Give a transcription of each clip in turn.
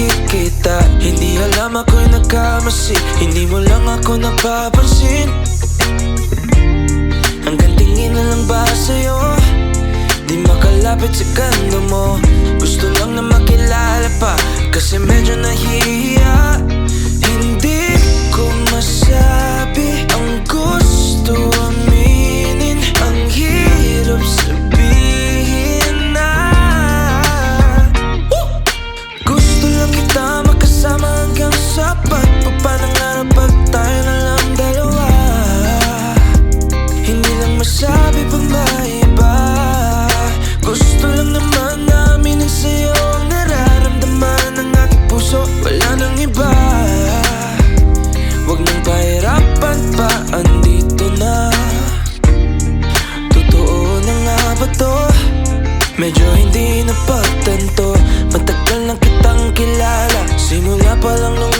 nakikita. Hindi alam ako'y nagkamasi. Hindi mo lang ako napapansin. Hanggang tingin na lang ba sa'yo? Di makalapit sa kanto mo. Gusto lang na makilala pa. Kasi medyo nahihirap kilala Simula pa lang nung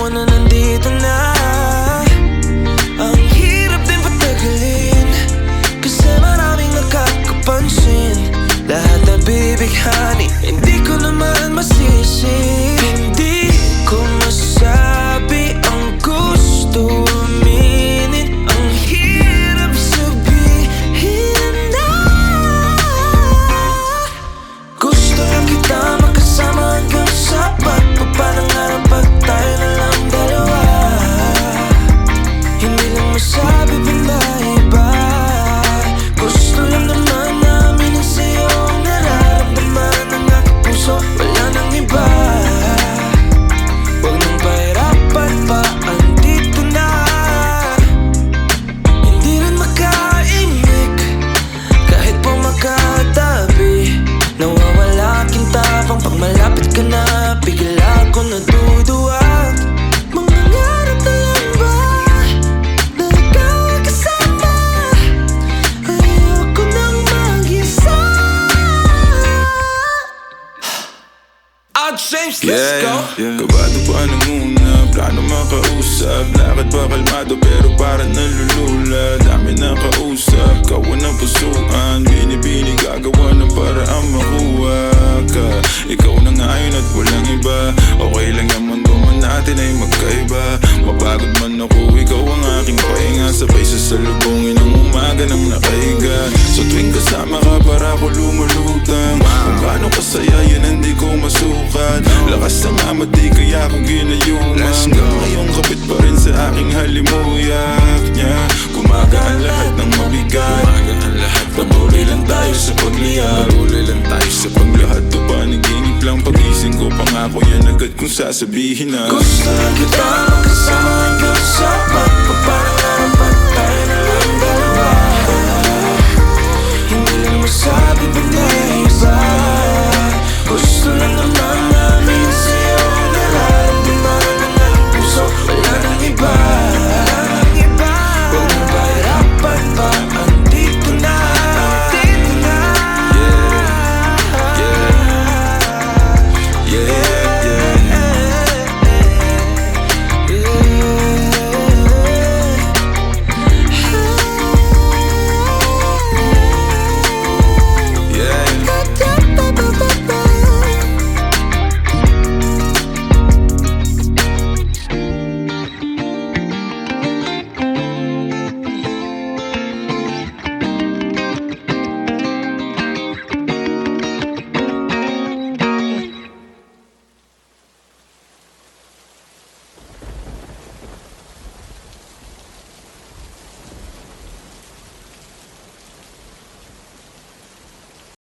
Let's go! Kabado pa na muna, plano makausap. Lakad pa kalmado pero parang nalulula. Dami na kausap, kawan ng pusuan. Binibini gagawa ng paraan makuha ka. Ikaw na ngayon at walang iba. Okay lang yung mundo man natin ay magkaiba. Mapagod man ako, ikaw ang aking pahinga. Sabay sa salubungin ng umaga ng nakahiga So tuwing kasama ka para ako lumulutang. Kung gaano kasaya yan hindi ko masukat Ama di kaya ako ginayuman Hanggang ngayon kapit pa rin sa aking halimuyak niya. Gumagaan lahat ng mabigat. Gumagaan lahat. Patuloy lang tayo sa pagliyab Patuloy lang tayo sa paglahat to panaginip lang Pagising ko pangako yan agad kung sasabihin na Gusto kita makasama